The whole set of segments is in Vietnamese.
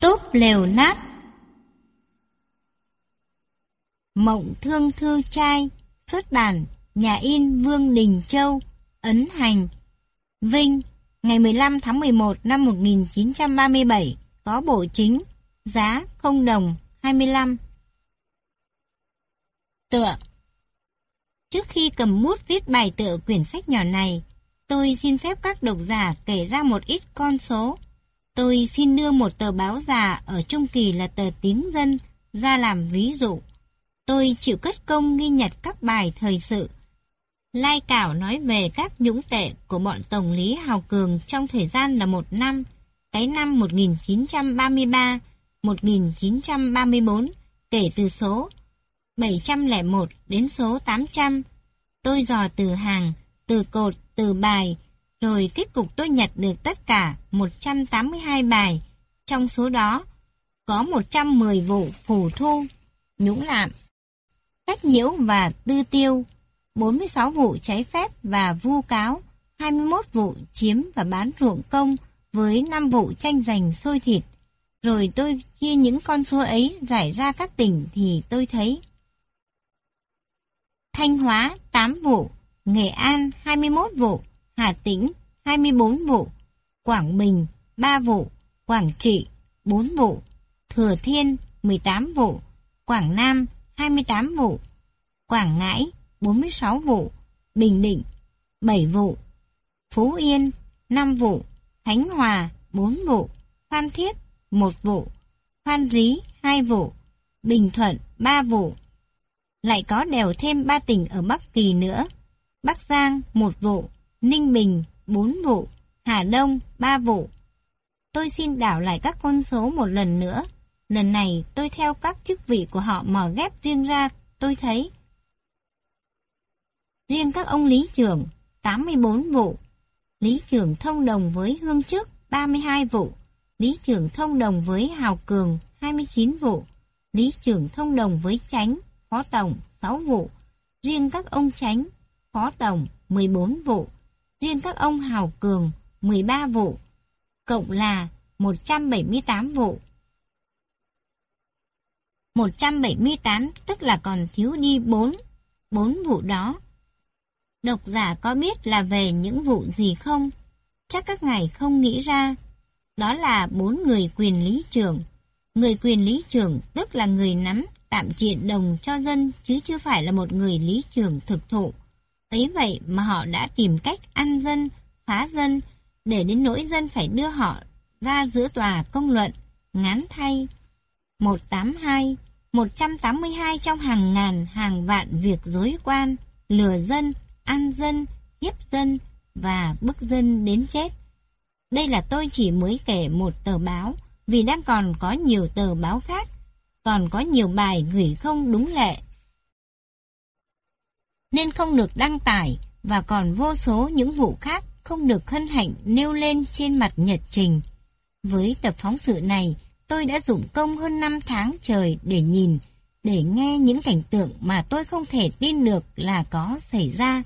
Túp lều nát. Mộng thương thư trai Xuất bản Nhà in Vương Đình Châu Ấn Hành. Vinh Ngày 15 tháng 11 năm 1937 Có bộ chính Giá không đồng 25 Tựa. Trước khi cầm bút viết bài tựa quyển sách nhỏ này, tôi xin phép các độc giả kể ra một ít con số. Tôi xin đưa một tờ báo già ở Trung Kỳ là tờ Tiếng Dân ra làm ví dụ. Tôi chịu cất công ghi nhật các bài thời sự. Lai Cảo nói về các nhũng tệ của bọn Tổng lý Hào Cường trong thời gian là một năm, cái năm 1933, 1934, kể từ số 701 đến số 800. Tôi dò từ hàng, từ cột, từ bài, rồi kết cục tôi nhặt được tất cả 182 bài. Trong số đó, có 110 vụ phủ thu, nhũng lạm, cách nhiễu và tư tiêu, 46 vụ cháy phép và vu cáo, 21 vụ chiếm và bán ruộng công với 5 vụ tranh giành xôi thịt. Rồi tôi chia những con số ấy rải ra các tỉnh thì tôi thấy Thanh Hóa 8 vụ, Nghệ An 21 vụ, Hà Tĩnh 24 vụ, Quảng Bình 3 vụ, Quảng Trị 4 vụ, Thừa Thiên 18 vụ, Quảng Nam 28 vụ, Quảng Ngãi 46 vụ, Bình Định 7 vụ, Phú Yên 5 vụ, Khánh Hòa 4 vụ, Phan Thiết 1 vụ, Phan Rí 2 vụ, Bình Thuận 3 vụ, lại có đều thêm 3 tỉnh ở Bắc Kỳ nữa. Bắc Giang 1 vụ, Ninh Bình 4 vụ, Hà Đông 3 vụ. Tôi xin đảo lại các con số một lần nữa. Lần này tôi theo các chức vị của họ mở ghép riêng ra, tôi thấy. Riêng các ông lý trưởng 84 vụ, lý trưởng thông đồng với Hương Trước 32 vụ, lý trưởng thông đồng với Hào Cường 29 vụ, lý trưởng thông đồng với Tránh, phó tổng 6 vụ, riêng các ông Tránh, phó tổng 14 vụ, riêng các ông Hào Cường 13 vụ, cộng là 178 vụ. 178 tức là còn thiếu đi 4, 4 vụ đó. Độc giả có biết là về những vụ gì không? Chắc các ngài không nghĩ ra. Đó là bốn người quyền lý trưởng. Người quyền lý trưởng tức là người nắm tạm triện đồng cho dân chứ chưa phải là một người lý trưởng thực thụ. Ấy vậy mà họ đã tìm cách ăn dân, phá dân, để đến nỗi dân phải đưa họ ra giữa tòa công luận, ngán thay. 182, 182 trong hàng ngàn, hàng vạn việc dối quan, lừa dân, ăn dân, hiếp dân và bức dân đến chết. Đây là tôi chỉ mới kể một tờ báo, vì đang còn có nhiều tờ báo khác còn có nhiều bài gửi không đúng lệ. Nên không được đăng tải và còn vô số những vụ khác không được hân hạnh nêu lên trên mặt nhật trình. Với tập phóng sự này, tôi đã dụng công hơn 5 tháng trời để nhìn, để nghe những cảnh tượng mà tôi không thể tin được là có xảy ra.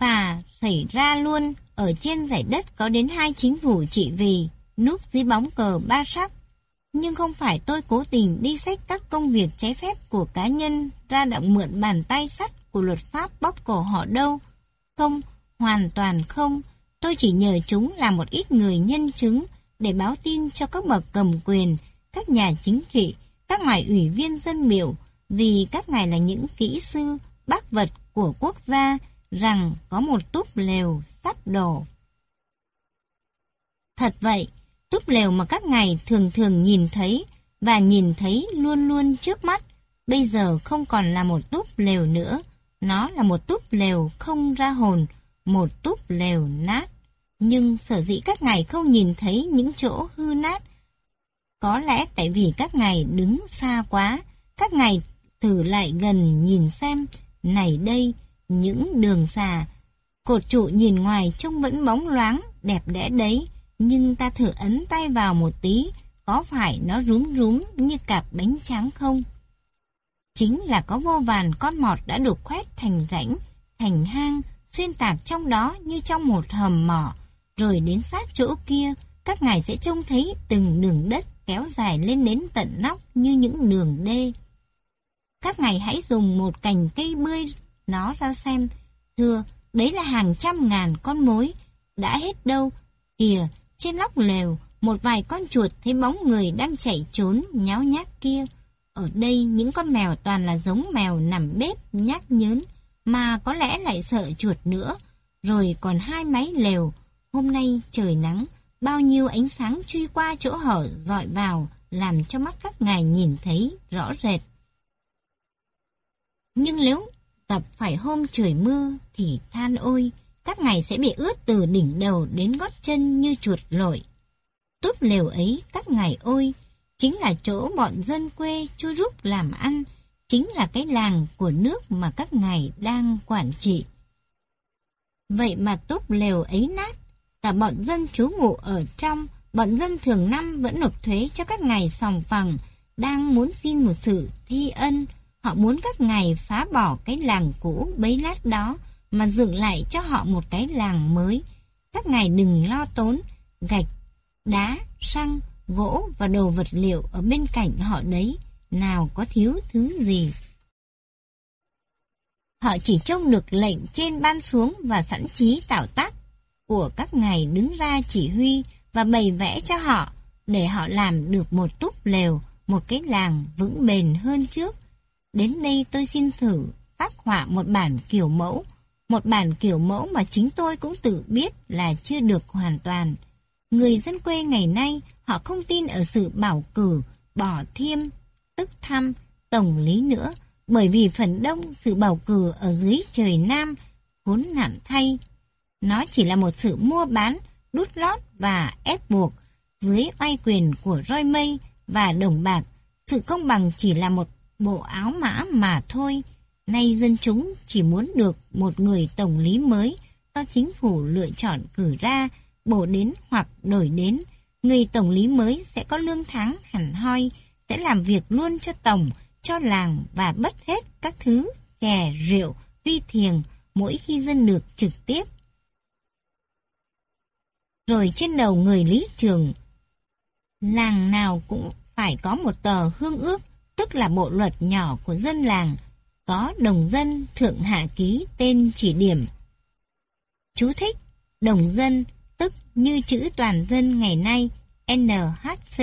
Và xảy ra luôn ở trên giải đất có đến hai chính phủ trị vì, núp dưới bóng cờ ba sắc nhưng không phải tôi cố tình đi xách các công việc trái phép của cá nhân ra động mượn bàn tay sắt của luật pháp bóp cổ họ đâu. Không, hoàn toàn không. Tôi chỉ nhờ chúng là một ít người nhân chứng để báo tin cho các bậc cầm quyền, các nhà chính trị, các ngài ủy viên dân biểu, vì các ngài là những kỹ sư, bác vật của quốc gia, rằng có một túp lều sắp đổ. Thật vậy, túp lều mà các ngài thường thường nhìn thấy và nhìn thấy luôn luôn trước mắt, bây giờ không còn là một túp lều nữa, nó là một túp lều không ra hồn, một túp lều nát. Nhưng sở dĩ các ngài không nhìn thấy những chỗ hư nát, có lẽ tại vì các ngài đứng xa quá, các ngài thử lại gần nhìn xem, này đây, những đường xà. Cột trụ nhìn ngoài trông vẫn bóng loáng, đẹp đẽ đấy, nhưng ta thử ấn tay vào một tí, có phải nó rúm rúm như cặp bánh trắng không? Chính là có vô vàn con mọt đã được khoét thành rãnh, thành hang, xuyên tạc trong đó như trong một hầm mỏ, rồi đến sát chỗ kia, các ngài sẽ trông thấy từng đường đất kéo dài lên đến tận nóc như những đường đê. Các ngài hãy dùng một cành cây bươi nó ra xem. Thưa, đấy là hàng trăm ngàn con mối. Đã hết đâu. Kìa, trên lóc lều, một vài con chuột thấy bóng người đang chạy trốn nháo nhác kia. Ở đây những con mèo toàn là giống mèo nằm bếp nhác nhớn, mà có lẽ lại sợ chuột nữa. Rồi còn hai máy lều. Hôm nay trời nắng, bao nhiêu ánh sáng truy qua chỗ hở dọi vào, làm cho mắt các ngài nhìn thấy rõ rệt. Nhưng nếu tập phải hôm trời mưa thì than ôi, các ngài sẽ bị ướt từ đỉnh đầu đến gót chân như chuột lội. Túp lều ấy các ngài ôi, chính là chỗ bọn dân quê chu rút làm ăn, chính là cái làng của nước mà các ngài đang quản trị. Vậy mà túp lều ấy nát, cả bọn dân trú ngụ ở trong, bọn dân thường năm vẫn nộp thuế cho các ngài sòng phẳng, đang muốn xin một sự thi ân, họ muốn các ngài phá bỏ cái làng cũ bấy lát đó, mà dựng lại cho họ một cái làng mới. Các ngài đừng lo tốn, gạch, đá, xăng, gỗ và đồ vật liệu ở bên cạnh họ đấy, nào có thiếu thứ gì. Họ chỉ trông được lệnh trên ban xuống và sẵn trí tạo tác của các ngài đứng ra chỉ huy và bày vẽ cho họ để họ làm được một túp lều, một cái làng vững bền hơn trước. Đến đây tôi xin thử phát họa một bản kiểu mẫu, một bản kiểu mẫu mà chính tôi cũng tự biết là chưa được hoàn toàn. Người dân quê ngày nay họ không tin ở sự bảo cử, bỏ thiêm, tức thăm, tổng lý nữa, bởi vì phần đông sự bầu cử ở dưới trời Nam vốn nạn thay. Nó chỉ là một sự mua bán, đút lót và ép buộc dưới oai quyền của roi mây và đồng bạc. Sự công bằng chỉ là một bộ áo mã mà thôi. Nay dân chúng chỉ muốn được một người tổng lý mới do chính phủ lựa chọn cử ra, bổ đến hoặc đổi đến. Người tổng lý mới sẽ có lương tháng hẳn hoi, sẽ làm việc luôn cho tổng, cho làng và bất hết các thứ chè, rượu, vi thiền mỗi khi dân được trực tiếp. Rồi trên đầu người lý trường, làng nào cũng phải có một tờ hương ước, tức là bộ luật nhỏ của dân làng, có đồng dân thượng hạ ký tên chỉ điểm. Chú thích, đồng dân, tức như chữ toàn dân ngày nay, NHC,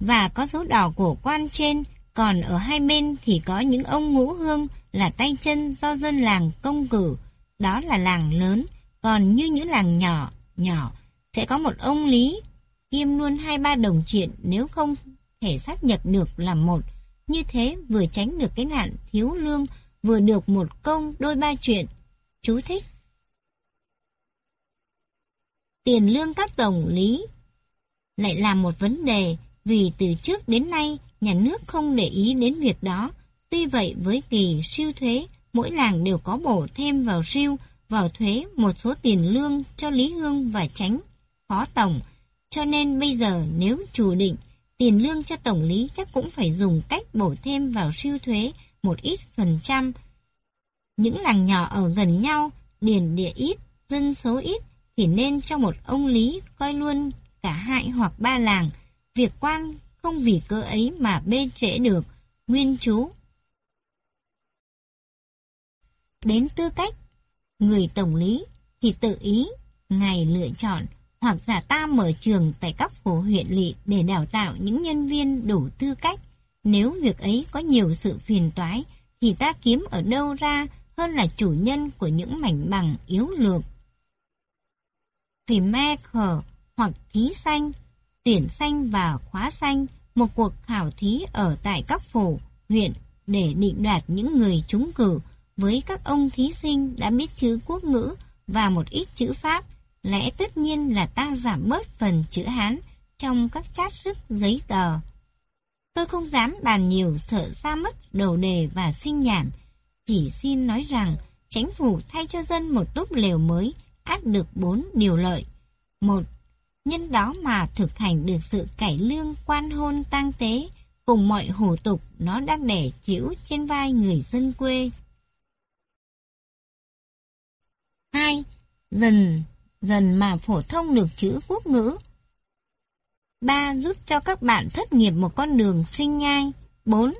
và có dấu đỏ của quan trên, còn ở hai bên thì có những ông ngũ hương là tay chân do dân làng công cử, đó là làng lớn, còn như những làng nhỏ, nhỏ sẽ có một ông lý, kiêm luôn hai ba đồng chuyện nếu không thể xác nhập được làm một. Như thế vừa tránh được cái nạn thiếu lương, vừa được một công đôi ba chuyện. Chú thích. Tiền lương các tổng lý lại là một vấn đề vì từ trước đến nay nhà nước không để ý đến việc đó. Tuy vậy với kỳ siêu thuế, mỗi làng đều có bổ thêm vào siêu, vào thuế một số tiền lương cho Lý Hương và Tránh, Phó Tổng. Cho nên bây giờ nếu chủ định, tiền lương cho Tổng lý chắc cũng phải dùng cách bổ thêm vào siêu thuế một ít phần trăm. Những làng nhỏ ở gần nhau, điền địa ít, dân số ít, thì nên cho một ông lý coi luôn cả hai hoặc ba làng, Việc quan không vì cơ ấy mà bê trễ được, nguyên chú. Đến tư cách, người tổng lý thì tự ý, ngày lựa chọn hoặc giả ta mở trường tại các phố huyện lỵ để đào tạo những nhân viên đủ tư cách. Nếu việc ấy có nhiều sự phiền toái, thì ta kiếm ở đâu ra hơn là chủ nhân của những mảnh bằng yếu lược. Vì me khờ hoặc thí xanh tuyển xanh và khóa xanh, một cuộc khảo thí ở tại các phủ, huyện để định đoạt những người trúng cử với các ông thí sinh đã biết chữ quốc ngữ và một ít chữ Pháp, lẽ tất nhiên là ta giảm bớt phần chữ Hán trong các chát sức giấy tờ. Tôi không dám bàn nhiều sợ xa mất đầu đề và sinh nhảm, chỉ xin nói rằng chính phủ thay cho dân một túp lều mới áp được bốn điều lợi. Một nhân đó mà thực hành được sự cải lương quan hôn tang tế cùng mọi hủ tục nó đang đẻ chịu trên vai người dân quê. 2. Dần dần mà phổ thông được chữ quốc ngữ. ba Giúp cho các bạn thất nghiệp một con đường sinh nhai. 4.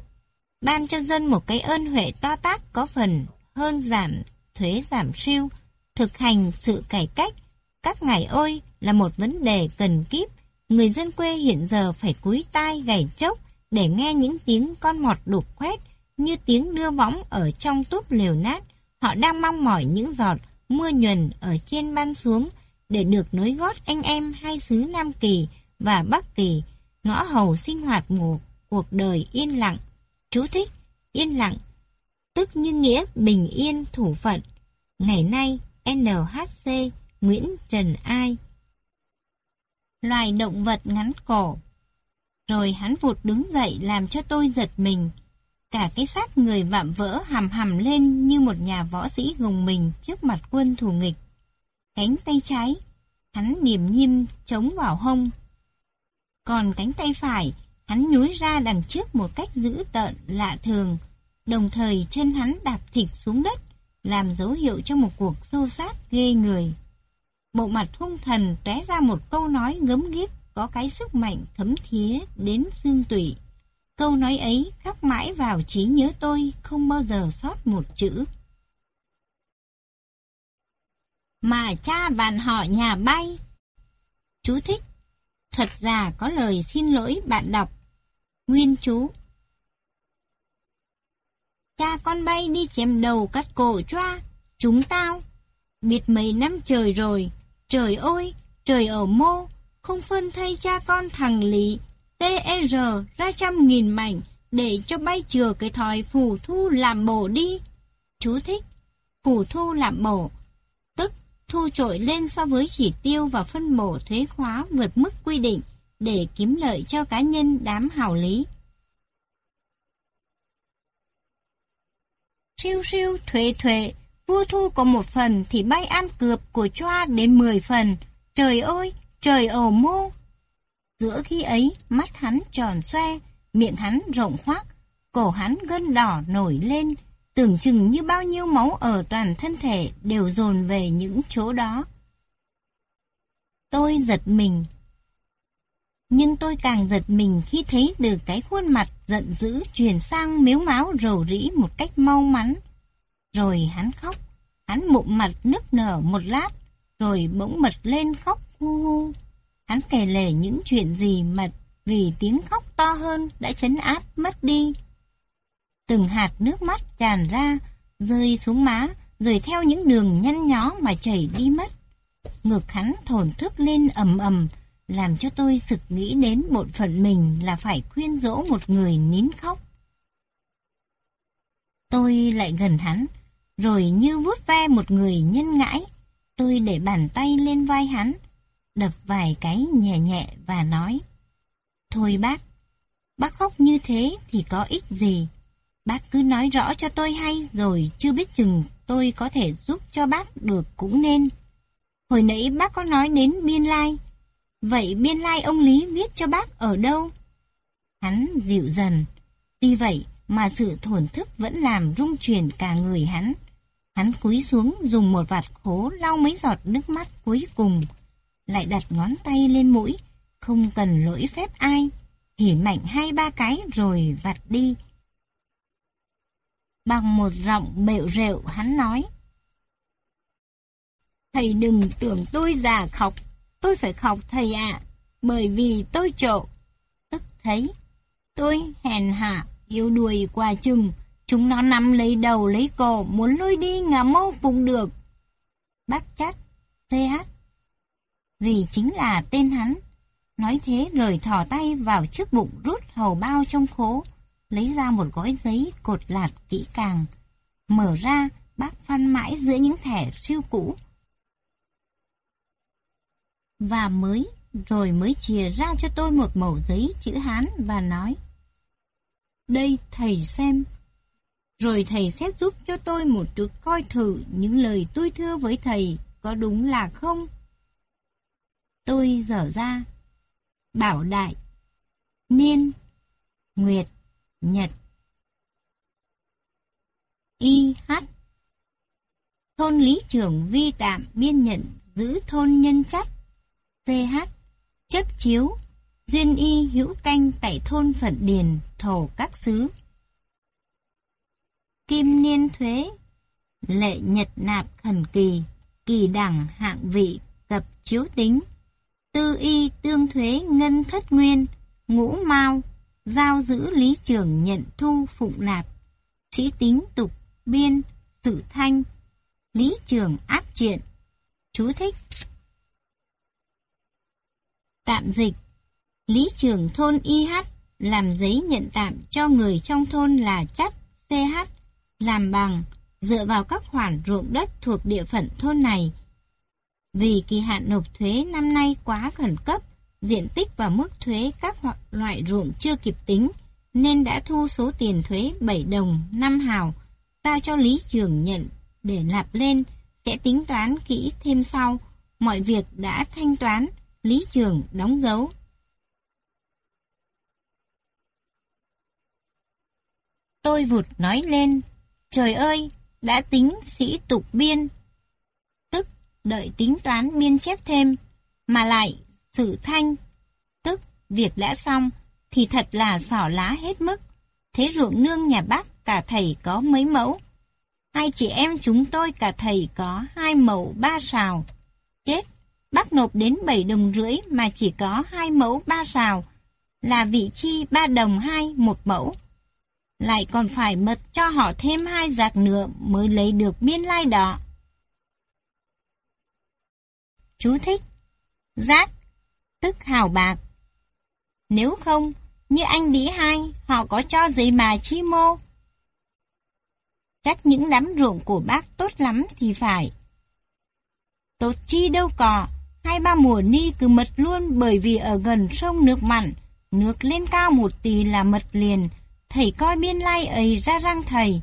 Ban cho dân một cái ơn huệ to tác có phần hơn giảm thuế giảm siêu, thực hành sự cải cách. Các ngài ôi là một vấn đề cần kíp. Người dân quê hiện giờ phải cúi tai gảy chốc để nghe những tiếng con mọt đục khoét như tiếng đưa võng ở trong túp liều nát. Họ đang mong mỏi những giọt mưa nhuần ở trên ban xuống để được nối gót anh em hai xứ Nam Kỳ và Bắc Kỳ, ngõ hầu sinh hoạt một cuộc đời yên lặng. Chú thích, yên lặng, tức như nghĩa bình yên thủ phận. Ngày nay, NHC, Nguyễn Trần Ai. Loài động vật ngắn cổ. Rồi hắn vụt đứng dậy làm cho tôi giật mình. Cả cái xác người vạm vỡ hầm hầm lên như một nhà võ sĩ gồng mình trước mặt quân thù nghịch. Cánh tay trái, hắn niềm nhiêm chống vào hông. Còn cánh tay phải, hắn nhúi ra đằng trước một cách dữ tợn lạ thường, đồng thời chân hắn đạp thịt xuống đất, làm dấu hiệu cho một cuộc xô sát ghê người. Bộ mặt hung thần tóe ra một câu nói ngấm ghiếc có cái sức mạnh thấm thía đến xương tủy. Câu nói ấy khắc mãi vào trí nhớ tôi không bao giờ sót một chữ. Mà cha bạn họ nhà bay. Chú thích. Thuật giả có lời xin lỗi bạn đọc. Nguyên chú. Cha con bay đi chém đầu cắt cổ choa. Chúng tao. biệt mấy năm trời rồi. Trời ơi, trời ở mô. Không phân thay cha con thằng Lý TR ra trăm nghìn mảnh để cho bay chừa cái thói phù thu làm bổ đi. Chú thích. Phù thu làm bổ, tức thu trội lên so với chỉ tiêu và phân bổ thuế khóa vượt mức quy định để kiếm lợi cho cá nhân đám hào lý. Siêu siêu thuế thuế, vua thu có một phần thì bay ăn cướp của choa đến 10 phần. Trời ơi, trời ồ mô, Giữa khi ấy, mắt hắn tròn xoe, miệng hắn rộng khoác, cổ hắn gân đỏ nổi lên, tưởng chừng như bao nhiêu máu ở toàn thân thể đều dồn về những chỗ đó. Tôi giật mình. Nhưng tôi càng giật mình khi thấy từ cái khuôn mặt giận dữ chuyển sang miếu máu rầu rĩ một cách mau mắn. Rồi hắn khóc, hắn mụn mặt nức nở một lát, rồi bỗng bật lên khóc hu hu. Hắn kể lể những chuyện gì mà vì tiếng khóc to hơn đã chấn áp mất đi. Từng hạt nước mắt tràn ra, rơi xuống má, rồi theo những đường nhăn nhó mà chảy đi mất. Ngực hắn thổn thức lên ầm ầm, làm cho tôi sực nghĩ đến bộn phận mình là phải khuyên dỗ một người nín khóc. Tôi lại gần hắn, rồi như vuốt ve một người nhân ngãi, tôi để bàn tay lên vai hắn, đập vài cái nhẹ nhẹ và nói Thôi bác, bác khóc như thế thì có ích gì? Bác cứ nói rõ cho tôi hay rồi chưa biết chừng tôi có thể giúp cho bác được cũng nên. Hồi nãy bác có nói đến biên lai. Vậy biên lai ông Lý viết cho bác ở đâu? Hắn dịu dần. Tuy vậy mà sự thổn thức vẫn làm rung chuyển cả người hắn. Hắn cúi xuống dùng một vạt khố lau mấy giọt nước mắt cuối cùng lại đặt ngón tay lên mũi, không cần lỗi phép ai, hỉ mạnh hai ba cái rồi vặt đi. Bằng một giọng bệu rệu hắn nói. Thầy đừng tưởng tôi già khóc, tôi phải khóc thầy ạ, bởi vì tôi trộ. Tức thấy, tôi hèn hạ, yêu đuổi qua chừng, chúng nó nắm lấy đầu lấy cổ, muốn lôi đi ngà mô vùng được. Bác chắc, TH vì chính là tên hắn. Nói thế rời thò tay vào trước bụng rút hầu bao trong khố, lấy ra một gói giấy cột lạt kỹ càng. Mở ra, bác phân mãi giữa những thẻ siêu cũ. Và mới, rồi mới chìa ra cho tôi một mẩu giấy chữ Hán và nói. Đây thầy xem. Rồi thầy sẽ giúp cho tôi một chút coi thử những lời tôi thưa với thầy có đúng là không. Tôi dở ra. Bảo đại. Niên. Nguyệt. Nhật. Y. H. Thôn lý trưởng vi tạm biên nhận giữ thôn nhân chất. CH. Chấp chiếu, duyên y hữu canh tại thôn phận điền, thổ các xứ. Kim niên thuế, lệ nhật nạp khẩn kỳ, kỳ đẳng hạng vị, cập chiếu tính. Tư y tương thuế ngân thất nguyên, ngũ mau, giao giữ lý trưởng nhận thu phụng nạp. Sĩ tính tục, biên, sự thanh, lý trường áp triện. Chú thích. Tạm dịch. Lý trường thôn IH làm giấy nhận tạm cho người trong thôn là chất CH làm bằng dựa vào các khoản ruộng đất thuộc địa phận thôn này. Vì kỳ hạn nộp thuế năm nay quá khẩn cấp, diện tích và mức thuế các loại ruộng chưa kịp tính, nên đã thu số tiền thuế 7 đồng 5 hào, giao cho Lý Trường nhận để lạp lên, sẽ tính toán kỹ thêm sau. Mọi việc đã thanh toán, Lý Trường đóng dấu. Tôi vụt nói lên, trời ơi, đã tính sĩ tục biên. Đợi tính toán biên chép thêm, mà lại sự thanh, tức việc đã xong, thì thật là xỏ lá hết mức. Thế ruộng nương nhà bác cả thầy có mấy mẫu. Hai chị em chúng tôi cả thầy có hai mẫu ba sào. Chết, bác nộp đến 7 đồng rưỡi mà chỉ có hai mẫu ba sào, là vị chi ba đồng hai một mẫu. Lại còn phải mật cho họ thêm hai giạc nữa mới lấy được biên lai đỏ. Chú thích Giác, tức hào bạc. Nếu không, như anh đĩ hai, họ có cho gì mà chi mô. Chắc những đám ruộng của bác tốt lắm thì phải. Tốt chi đâu có, hai ba mùa ni cứ mật luôn bởi vì ở gần sông nước mặn, nước lên cao một tí là mật liền, thầy coi biên lai ấy ra răng thầy.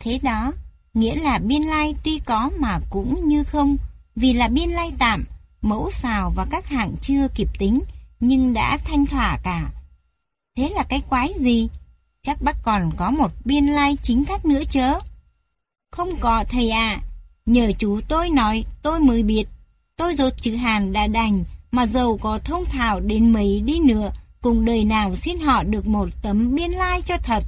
Thế đó, nghĩa là biên lai tuy có mà cũng như không, vì là biên lai tạm, mẫu xào và các hạng chưa kịp tính, nhưng đã thanh thỏa cả. Thế là cái quái gì? Chắc bác còn có một biên lai chính khác nữa chớ. Không có thầy à, nhờ chú tôi nói tôi mới biết. Tôi rột chữ Hàn đã đành, mà giàu có thông thảo đến mấy đi nữa, cùng đời nào xin họ được một tấm biên lai cho thật.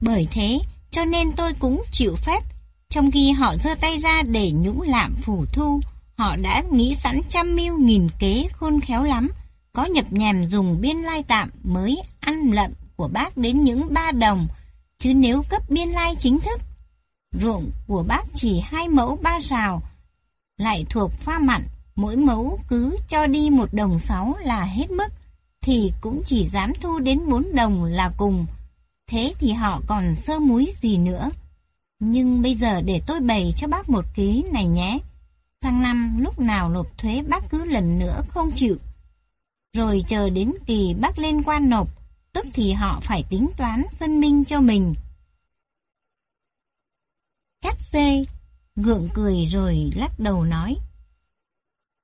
Bởi thế, cho nên tôi cũng chịu phép, trong khi họ giơ tay ra để nhũng lạm phủ thu, họ đã nghĩ sẵn trăm mưu nghìn kế khôn khéo lắm, có nhập nhèm dùng biên lai tạm mới ăn lận của bác đến những ba đồng, chứ nếu cấp biên lai chính thức, ruộng của bác chỉ hai mẫu ba rào, lại thuộc pha mặn, mỗi mẫu cứ cho đi một đồng sáu là hết mức, thì cũng chỉ dám thu đến bốn đồng là cùng. Thế thì họ còn sơ múi gì nữa. Nhưng bây giờ để tôi bày cho bác một ký này nhé. tháng năm lúc nào nộp thuế bác cứ lần nữa không chịu. Rồi chờ đến kỳ bác lên quan nộp, tức thì họ phải tính toán phân minh cho mình. Chắc xê, gượng cười rồi lắc đầu nói.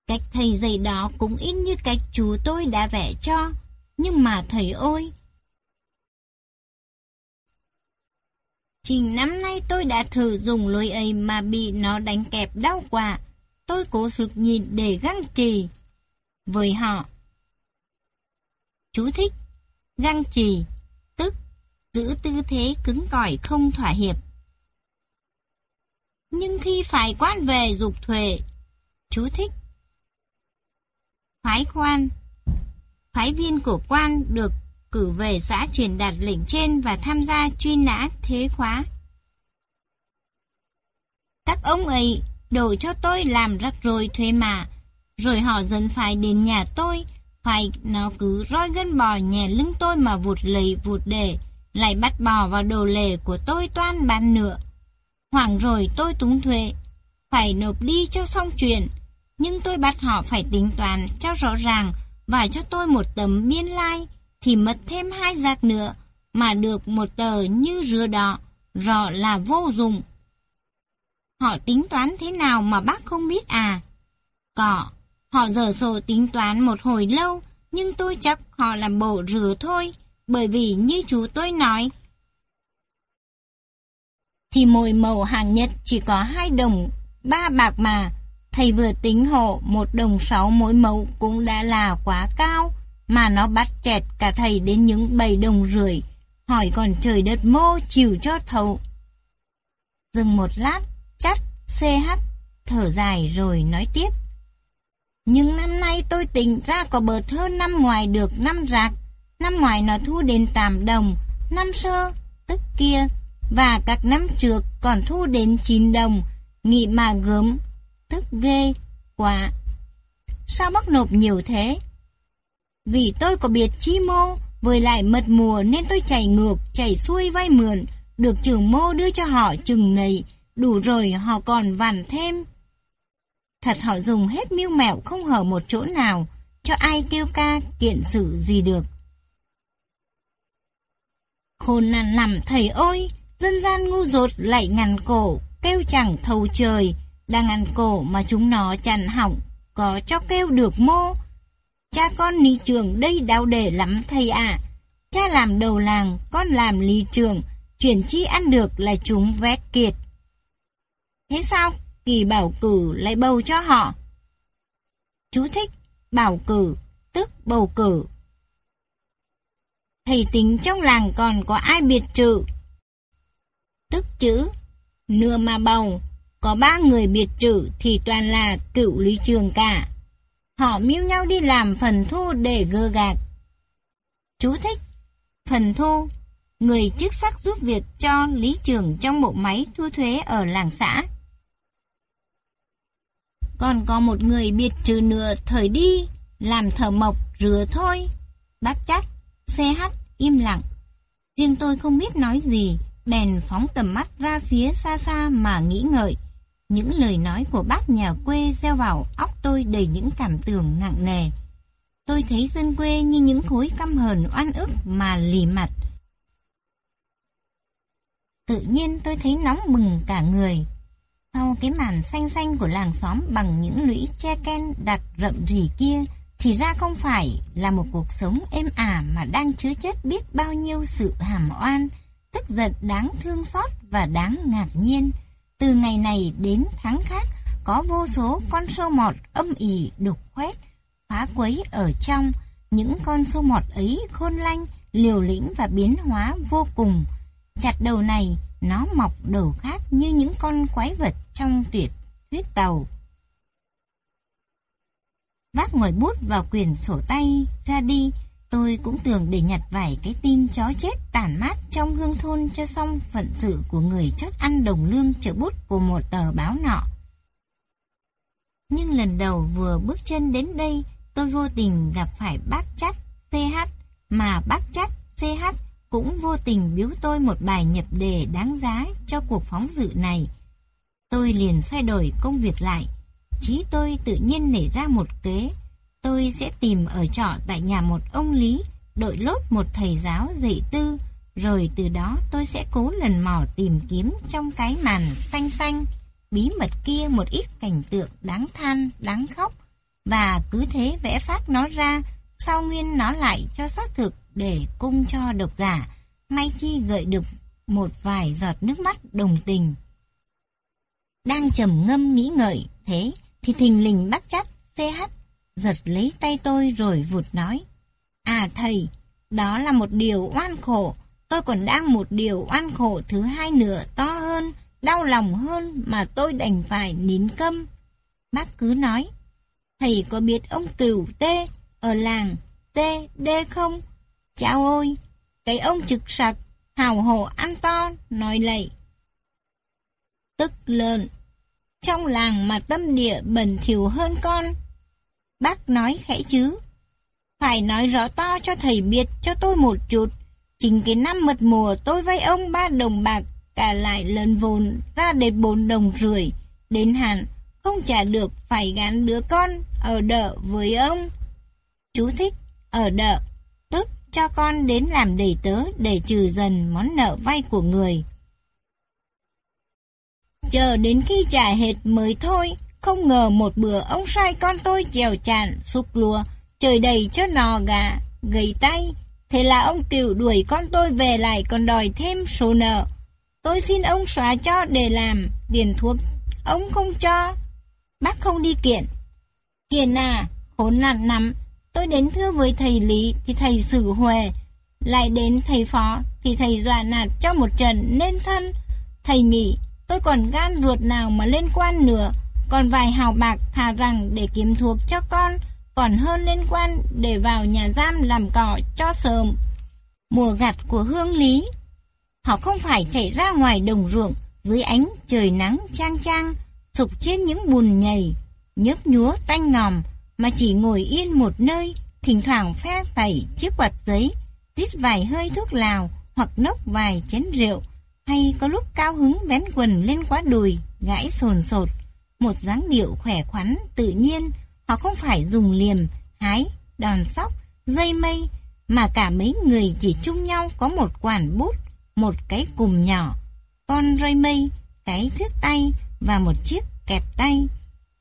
Cách thầy dạy đó cũng ít như cách chú tôi đã vẽ cho, nhưng mà thầy ơi! Trình năm nay tôi đã thử dùng lối ấy mà bị nó đánh kẹp đau quả. Tôi cố sức nhìn để găng trì. Với họ. Chú thích. Găng trì, tức giữ tư thế cứng cỏi không thỏa hiệp. Nhưng khi phải quan về dục thuệ, chú thích phái quan. Phái viên của quan được cử về xã truyền đạt lệnh trên và tham gia truy nã thế khóa. Các ông ấy đổ cho tôi làm rắc rối thuê mà, rồi họ dần phải đến nhà tôi, phải nó cứ roi gân bò nhè lưng tôi mà vụt lấy vụt đề, lại bắt bò vào đồ lề của tôi toan bàn nữa. Hoảng rồi tôi túng thuê, phải nộp đi cho xong chuyện, nhưng tôi bắt họ phải tính toán cho rõ ràng và cho tôi một tấm biên lai like, thì mất thêm hai giặc nữa mà được một tờ như rửa đỏ, rõ là vô dụng. Họ tính toán thế nào mà bác không biết à? Có, họ dở sổ tính toán một hồi lâu, nhưng tôi chắc họ làm bộ rửa thôi, bởi vì như chú tôi nói, thì mỗi màu hàng nhật chỉ có hai đồng ba bạc mà. Thầy vừa tính hộ một đồng sáu mỗi mẫu cũng đã là quá cao, mà nó bắt chẹt cả thầy đến những bảy đồng rưỡi. Hỏi còn trời đất mô chịu cho thầu. Dừng một lát, chắt CH thở dài rồi nói tiếp. Nhưng năm nay tôi tính ra có bớt hơn năm ngoài được năm rạc. Năm ngoài nó thu đến 8 đồng, năm sơ, tức kia, và các năm trước còn thu đến 9 đồng, nghị mà gớm, tức ghê, quá. Sao bác nộp nhiều thế? Vì tôi có biệt chi mô, với lại mật mùa nên tôi chạy ngược, chạy xuôi vay mượn, được trưởng mô đưa cho họ chừng này, đủ rồi họ còn vằn thêm. Thật họ dùng hết mưu mẹo không hở một chỗ nào, cho ai kêu ca kiện sự gì được. Khôn nằn nằm thầy ơi, dân gian ngu dột lại ngàn cổ, kêu chẳng thầu trời, đang ngàn cổ mà chúng nó chặn hỏng, có cho kêu được mô. Cha con lý trường đây đau đề lắm thầy ạ. Cha làm đầu làng, con làm lý trường, chuyển chi ăn được là chúng vét kiệt. Thế sao? Kỳ bảo cử lại bầu cho họ. Chú thích, bảo cử, tức bầu cử. Thầy tính trong làng còn có ai biệt trự. Tức chữ, nưa mà bầu, có ba người biệt trự thì toàn là cựu lý trường cả. Họ miêu nhau đi làm phần thu để gơ gạc. Chú thích, phần thu, người chức sắc giúp việc cho lý trường trong bộ máy thu thuế ở làng xã. Còn có một người biệt trừ nửa thời đi, làm thở mộc rửa thôi. Bác chắc, CH im lặng. Riêng tôi không biết nói gì, bèn phóng tầm mắt ra phía xa xa mà nghĩ ngợi. Những lời nói của bác nhà quê gieo vào óc tôi đầy những cảm tưởng nặng nề. Tôi thấy dân quê như những khối căm hờn oan ức mà lì mặt. Tự nhiên tôi thấy nóng bừng cả người. Sau cái màn xanh xanh của làng xóm bằng những lũy che ken đặt rậm rì kia, thì ra không phải là một cuộc sống êm ả mà đang chứa chất biết bao nhiêu sự hàm oan, tức giận đáng thương xót và đáng ngạc nhiên. Từ ngày này đến tháng khác, có vô số con sâu mọt âm ỉ đục khoét, phá quấy ở trong. Những con sâu mọt ấy khôn lanh, liều lĩnh và biến hóa vô cùng. Chặt đầu này, nó mọc đầu khác như những con quái vật trong tuyệt thuyết tàu. Vác ngồi bút vào quyển sổ tay ra đi, tôi cũng tưởng để nhặt vài cái tin chó chết tàn mát trong hương thôn cho xong phận sự của người chót ăn đồng lương trợ bút của một tờ báo nọ. Nhưng lần đầu vừa bước chân đến đây, tôi vô tình gặp phải bác chắc CH, mà bác chắc CH cũng vô tình biếu tôi một bài nhập đề đáng giá cho cuộc phóng dự này. Tôi liền xoay đổi công việc lại. Chí tôi tự nhiên nảy ra một kế. Tôi sẽ tìm ở trọ tại nhà một ông Lý, đội lốt một thầy giáo dạy tư, rồi từ đó tôi sẽ cố lần mò tìm kiếm trong cái màn xanh xanh, bí mật kia một ít cảnh tượng đáng than, đáng khóc, và cứ thế vẽ phát nó ra, sao nguyên nó lại cho xác thực để cung cho độc giả, may chi gợi được một vài giọt nước mắt đồng tình. Đang trầm ngâm nghĩ ngợi, thế thì thình lình bác chắt CH giật lấy tay tôi rồi vụt nói. À thầy, đó là một điều oan khổ, tôi còn đang một điều oan khổ thứ hai nữa to hơn, đau lòng hơn mà tôi đành phải nín câm. Bác cứ nói, thầy có biết ông cửu tê ở làng tê đê không? Chào ôi, cái ông trực sặc, hào hổ ăn to, nói lạy. Tức lợn, trong làng mà tâm địa bẩn thỉu hơn con. Bác nói khẽ chứ. Phải nói rõ to cho thầy biết cho tôi một chút. Chính cái năm mật mùa tôi vay ông ba đồng bạc, cả lại lần vốn ra đến bốn đồng rưỡi. Đến hạn, không trả được phải gắn đứa con ở đợ với ông. Chú thích, ở đợ, tức cho con đến làm đầy tớ để trừ dần món nợ vay của người. Chờ đến khi trả hết mới thôi, không ngờ một bữa ông sai con tôi chèo chạn, sụp lùa trời đầy cho nò gà, gầy tay. Thế là ông cựu đuổi con tôi về lại còn đòi thêm số nợ. Tôi xin ông xóa cho để làm, tiền thuốc ông không cho. Bác không đi kiện. Kiện à, khốn nạn lắm. Tôi đến thưa với thầy Lý thì thầy xử huề. Lại đến thầy phó thì thầy dọa nạt cho một trận nên thân. Thầy nghĩ tôi còn gan ruột nào mà liên quan nữa. Còn vài hào bạc thà rằng để kiếm thuộc cho con, còn hơn liên quan để vào nhà giam làm cỏ cho sờm. Mùa gặt của hương lý Họ không phải chạy ra ngoài đồng ruộng, dưới ánh trời nắng chang chang, sụp trên những bùn nhầy, nhớp nhúa tanh ngòm, mà chỉ ngồi yên một nơi, thỉnh thoảng phe phẩy chiếc quạt giấy, rít vài hơi thuốc lào hoặc nốc vài chén rượu, hay có lúc cao hứng vén quần lên quá đùi, gãi sồn sột một dáng điệu khỏe khoắn tự nhiên Họ không phải dùng liềm, hái, đòn sóc, dây mây, mà cả mấy người chỉ chung nhau có một quản bút, một cái cùm nhỏ, con rơi mây, cái thước tay và một chiếc kẹp tay.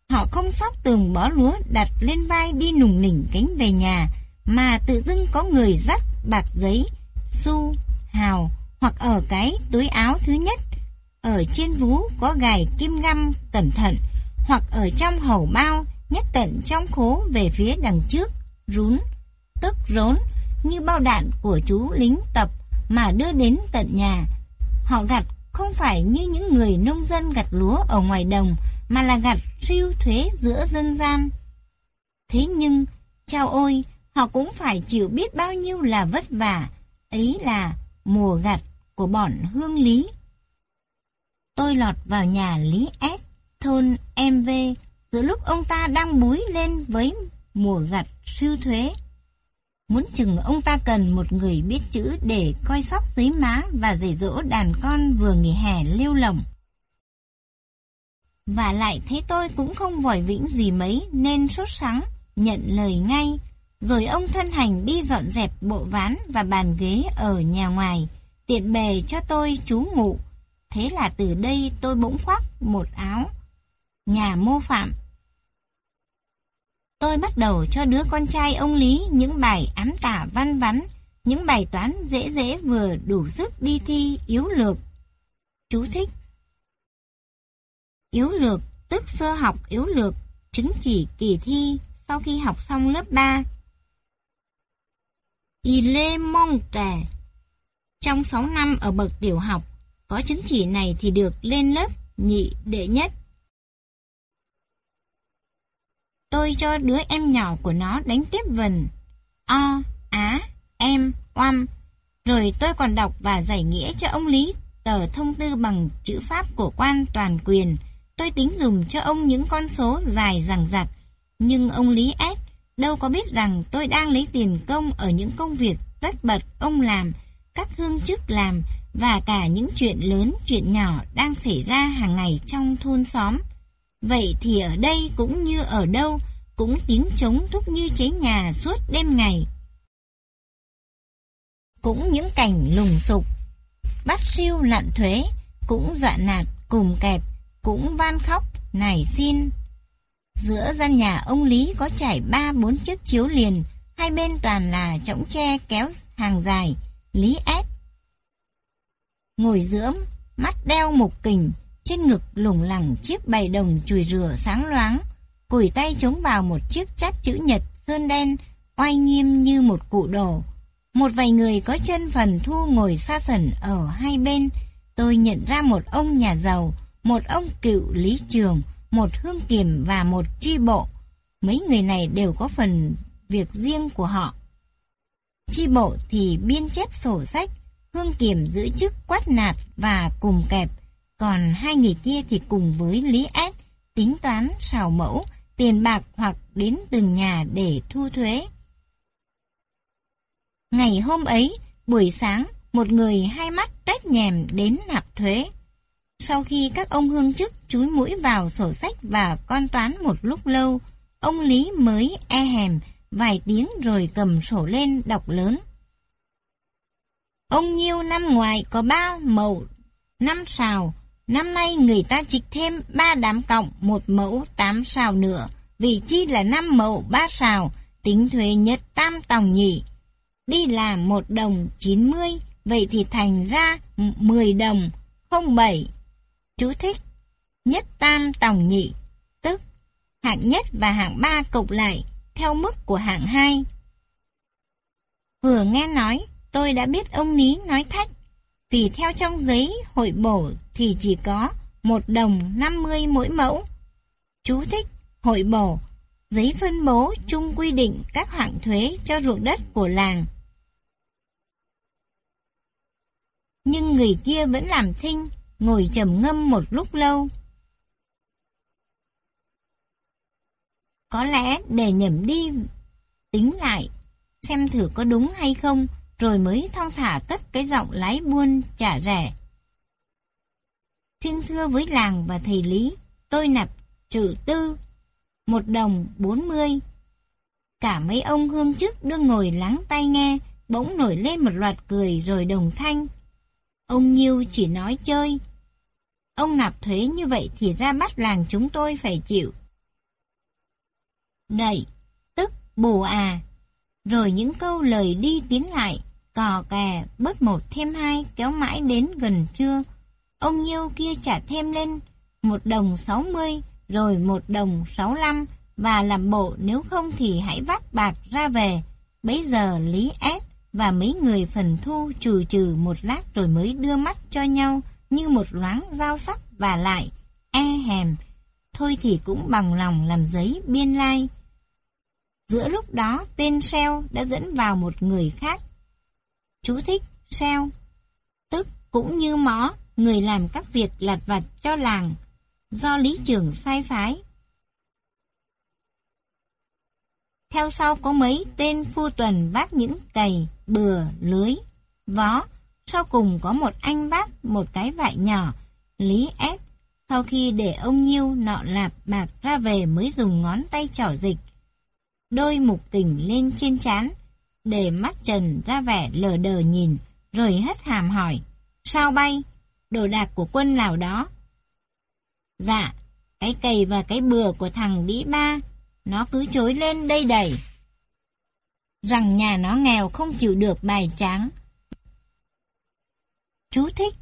Họ không sóc tường bó lúa đặt lên vai đi nùng nỉnh cánh về nhà, mà tự dưng có người dắt bạc giấy, xu, hào hoặc ở cái túi áo thứ nhất. Ở trên vú có gài kim găm cẩn thận, hoặc ở trong hầu bao nhất tận trong khố về phía đằng trước, rún, tức rốn, như bao đạn của chú lính tập mà đưa đến tận nhà. Họ gặt không phải như những người nông dân gặt lúa ở ngoài đồng, mà là gặt siêu thuế giữa dân gian. Thế nhưng, chao ôi, họ cũng phải chịu biết bao nhiêu là vất vả, ấy là mùa gặt của bọn hương lý. Tôi lọt vào nhà Lý S, thôn MV, giữa lúc ông ta đang búi lên với mùa gặt siêu thuế. Muốn chừng ông ta cần một người biết chữ để coi sóc dưới má và dạy dỗ đàn con vừa nghỉ hè lưu lồng. Và lại thấy tôi cũng không vội vĩnh gì mấy nên sốt sắng, nhận lời ngay. Rồi ông thân hành đi dọn dẹp bộ ván và bàn ghế ở nhà ngoài, tiện bề cho tôi trú ngủ Thế là từ đây tôi bỗng khoác một áo. Nhà mô phạm Tôi bắt đầu cho đứa con trai ông Lý những bài ám tả văn vắn, những bài toán dễ dễ vừa đủ sức đi thi yếu lược. Chú thích Yếu lược, tức sơ học yếu lược, chứng chỉ kỳ thi sau khi học xong lớp 3. Il est monte. Trong 6 năm ở bậc tiểu học, có chứng chỉ này thì được lên lớp nhị đệ nhất. Tôi cho đứa em nhỏ của nó đánh tiếp vần O, Á, Em, Oăm. Rồi tôi còn đọc và giải nghĩa cho ông Lý tờ thông tư bằng chữ pháp của quan toàn quyền. Tôi tính dùng cho ông những con số dài rằng rặc. Nhưng ông Lý S đâu có biết rằng tôi đang lấy tiền công ở những công việc tất bật ông làm, các hương chức làm và cả những chuyện lớn, chuyện nhỏ đang xảy ra hàng ngày trong thôn xóm. Vậy thì ở đây cũng như ở đâu, cũng tiếng trống thúc như cháy nhà suốt đêm ngày. Cũng những cảnh lùng sục, bắt siêu lặn thuế, cũng dọa nạt cùng kẹp, cũng van khóc, nài xin. Giữa gian nhà ông Lý có trải ba bốn chiếc chiếu liền, hai bên toàn là trống tre kéo hàng dài, Lý ép. Ngồi dưỡng, mắt đeo mục kình, trên ngực lủng lẳng chiếc bày đồng chùi rửa sáng loáng, cùi tay chống vào một chiếc cháp chữ nhật sơn đen, oai nghiêm như một cụ đồ. Một vài người có chân phần thu ngồi xa sẩn ở hai bên, tôi nhận ra một ông nhà giàu, một ông cựu lý trường, một hương kiểm và một tri bộ. Mấy người này đều có phần việc riêng của họ. Tri bộ thì biên chép sổ sách, hương kiểm giữ chức quát nạt và cùng kẹp, còn hai người kia thì cùng với Lý Ed tính toán xào mẫu, tiền bạc hoặc đến từng nhà để thu thuế. Ngày hôm ấy, buổi sáng, một người hai mắt trách nhèm đến nạp thuế. Sau khi các ông hương chức chúi mũi vào sổ sách và con toán một lúc lâu, ông Lý mới e hèm vài tiếng rồi cầm sổ lên đọc lớn. Ông Nhiêu năm ngoài có ba mẫu, năm sào, Năm nay người ta trịch thêm ba đám cộng một mẫu tám sào nữa, vì chi là năm mẫu ba sào, tính thuế nhất tam tòng nhỉ. Đi làm một đồng chín mươi, vậy thì thành ra mười đồng, không bảy. Chú thích. nhất tam tòng nhị, tức hạng nhất và hạng ba cộng lại theo mức của hạng hai. Vừa nghe nói, tôi đã biết ông Ní nói thách, vì theo trong giấy hội bổ thì chỉ có một đồng 50 mỗi mẫu. Chú thích, hội bổ, giấy phân bố chung quy định các hạng thuế cho ruộng đất của làng. Nhưng người kia vẫn làm thinh, ngồi trầm ngâm một lúc lâu. Có lẽ để nhẩm đi, tính lại, xem thử có đúng hay không, rồi mới thong thả cất cái giọng lái buôn trả rẻ. Xin thưa với làng và thầy Lý, tôi nạp trừ tư, một đồng bốn mươi. Cả mấy ông hương chức đương ngồi lắng tay nghe, bỗng nổi lên một loạt cười rồi đồng thanh. Ông Nhiêu chỉ nói chơi. Ông nạp thuế như vậy thì ra bắt làng chúng tôi phải chịu. Đẩy, tức bù à. Rồi những câu lời đi tiến lại, cò kè, bớt một thêm hai kéo mãi đến gần trưa. Ông Nhiêu kia trả thêm lên một đồng sáu mươi, rồi một đồng sáu lăm, và làm bộ nếu không thì hãy vác bạc ra về. Bấy giờ Lý S và mấy người phần thu trừ trừ một lát rồi mới đưa mắt cho nhau như một loáng dao sắc và lại, e hèm. Thôi thì cũng bằng lòng làm giấy biên lai. Giữa lúc đó tên Shell đã dẫn vào một người khác. Chú thích sao? tức cũng như mó, người làm các việc lặt vặt cho làng, do lý trưởng sai phái. Theo sau có mấy tên phu tuần vác những cày, bừa, lưới, vó. Sau cùng có một anh vác một cái vại nhỏ, Lý ép. Sau khi để ông Nhiêu nọ lạp bạc ra về mới dùng ngón tay trỏ dịch. Đôi mục kỉnh lên trên chán, để mắt trần ra vẻ lờ đờ nhìn, rồi hất hàm hỏi. Sao bay? Đồ đạc của quân nào đó? Dạ, cái cầy và cái bừa của thằng Lý Ba, nó cứ chối lên đây đầy. Rằng nhà nó nghèo không chịu được bài tráng. Chú thích,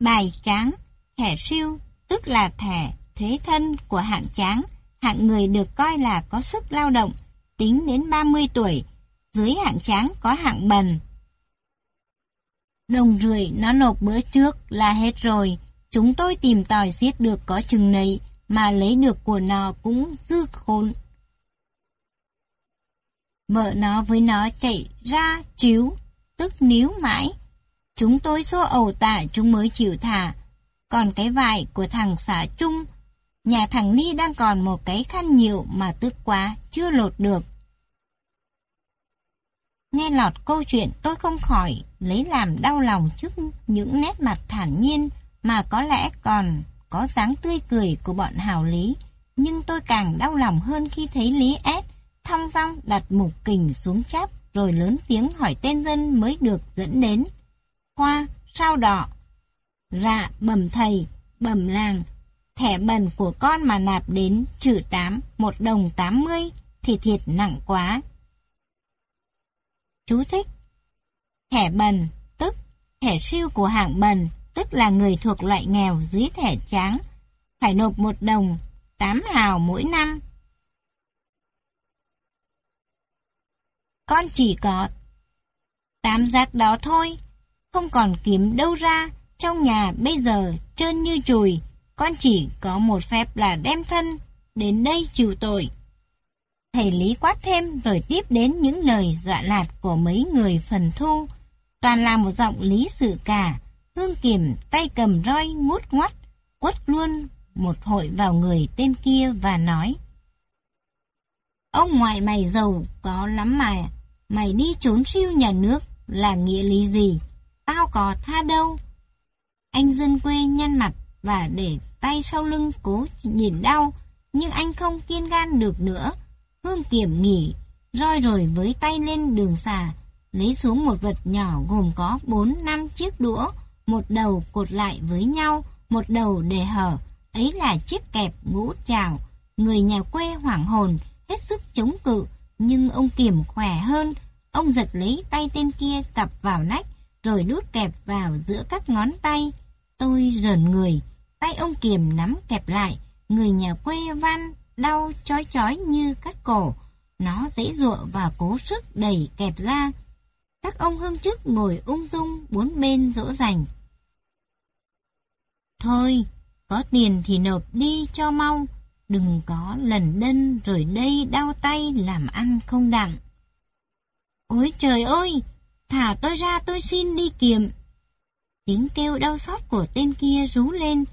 bài tráng, thẻ siêu, tức là thẻ thuế thân của hạng tráng, hạng người được coi là có sức lao động, tính đến 30 tuổi, dưới hạng tráng có hạng bần. Đồng rưỡi nó nộp bữa trước là hết rồi, chúng tôi tìm tòi giết được có chừng này, mà lấy được của nó cũng dư khôn. Vợ nó với nó chạy ra chiếu, tức níu mãi. Chúng tôi xô ẩu tạ chúng mới chịu thả. Còn cái vải của thằng xã Trung, nhà thằng Ni đang còn một cái khăn nhiều mà tức quá, chưa lột được. Nghe lọt câu chuyện tôi không khỏi lấy làm đau lòng trước những nét mặt thản nhiên mà có lẽ còn có dáng tươi cười của bọn hào lý. Nhưng tôi càng đau lòng hơn khi thấy Lý S thong dong đặt mục kình xuống chắp rồi lớn tiếng hỏi tên dân mới được dẫn đến. Khoa, sao đỏ? Rạ, bẩm thầy, bẩm làng, thẻ bần của con mà nạp đến trừ tám một đồng tám mươi thì thiệt nặng quá. Chú thích. Thẻ bần, tức thẻ siêu của hạng bần, tức là người thuộc loại nghèo dưới thẻ trắng, phải nộp một đồng tám hào mỗi năm. Con chỉ có tám giác đó thôi, không còn kiếm đâu ra, trong nhà bây giờ trơn như chùi, con chỉ có một phép là đem thân, đến đây chịu tội. Thầy Lý quát thêm rồi tiếp đến những lời dọa lạt của mấy người phần thu, toàn là một giọng lý sự cả, hương kiểm tay cầm roi ngút ngoắt, quất luôn một hội vào người tên kia và nói. Ông ngoại mày giàu có lắm mà, mày đi trốn siêu nhà nước là nghĩa lý gì? Tao có tha đâu. Anh dân quê nhăn mặt và để tay sau lưng cố nhìn đau, nhưng anh không kiên gan được nữa. Hương kiểm nghỉ, roi rồi với tay lên đường xà, lấy xuống một vật nhỏ gồm có 4 năm chiếc đũa, một đầu cột lại với nhau, một đầu để hở, ấy là chiếc kẹp ngũ trào. Người nhà quê hoảng hồn, hết sức chống cự, nhưng ông Kiểm khỏe hơn, ông giật lấy tay tên kia cặp vào nách, rồi đút kẹp vào giữa các ngón tay. Tôi rờn người, tay ông kiểm nắm kẹp lại, người nhà quê van đau chói chói như cắt cổ. Nó dễ dụa và cố sức đẩy kẹp ra. Các ông hương chức ngồi ung dung bốn bên dỗ dành. Thôi, có tiền thì nộp đi cho mau, đừng có lần đân rồi đây đau tay làm ăn không đặng. Ôi trời ơi, thả tôi ra tôi xin đi kiệm. Tiếng kêu đau xót của tên kia rú lên,